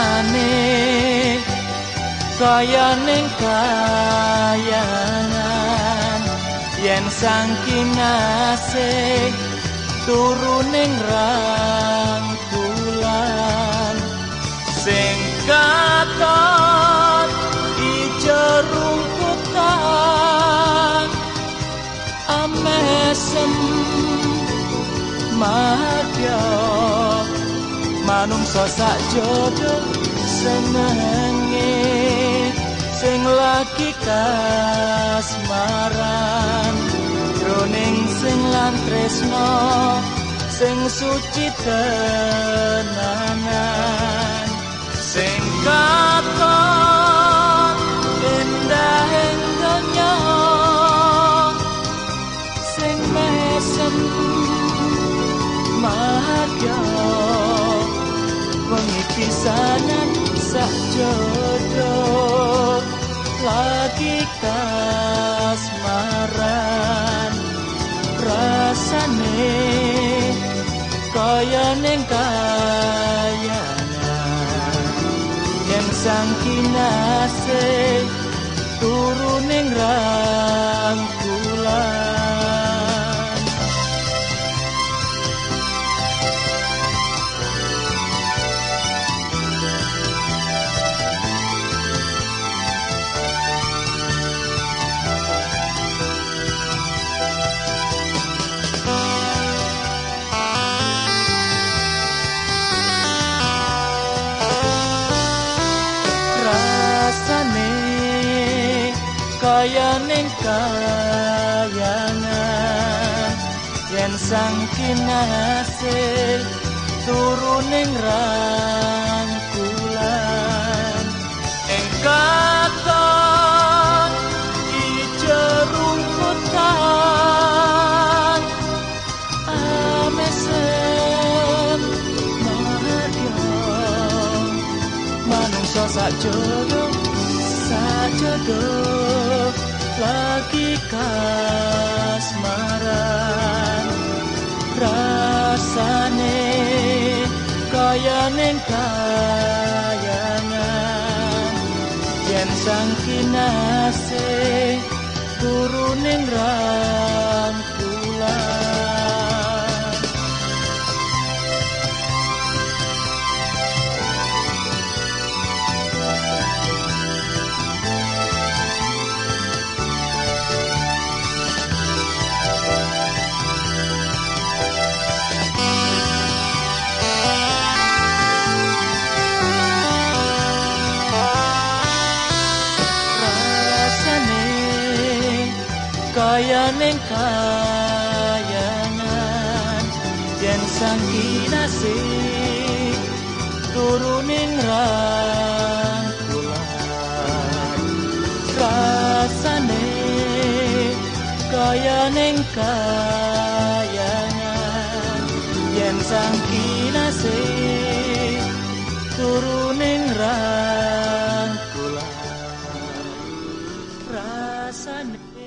rasane kaya ning kayangan. Yen sang kinase turu ning rai manungsa sak jodoh senenge sing lagi kasmaran. Roning sing lan tresno sing suci tenanan sing katon indah ing donya. Sing mesem mahagya wengi pisanan sak jodoh lagi kasmaran rasane kaya ning kayangan yen sang kinase turu ning rangkulan kaya ning kayangan yen sang kinasil turu ning rangkulan. Ing katon ijo rumputan amesem madya manungsa sak jodoh sak jodoh lagi kasmaran. Rasane kaya ning kayangan. Yen sang kinase kaya ning kayangan yen sang kinasi turunin rangkulan. Rasane kaya ning kayangan yen sang kinasi turunin rangkulan. Rasane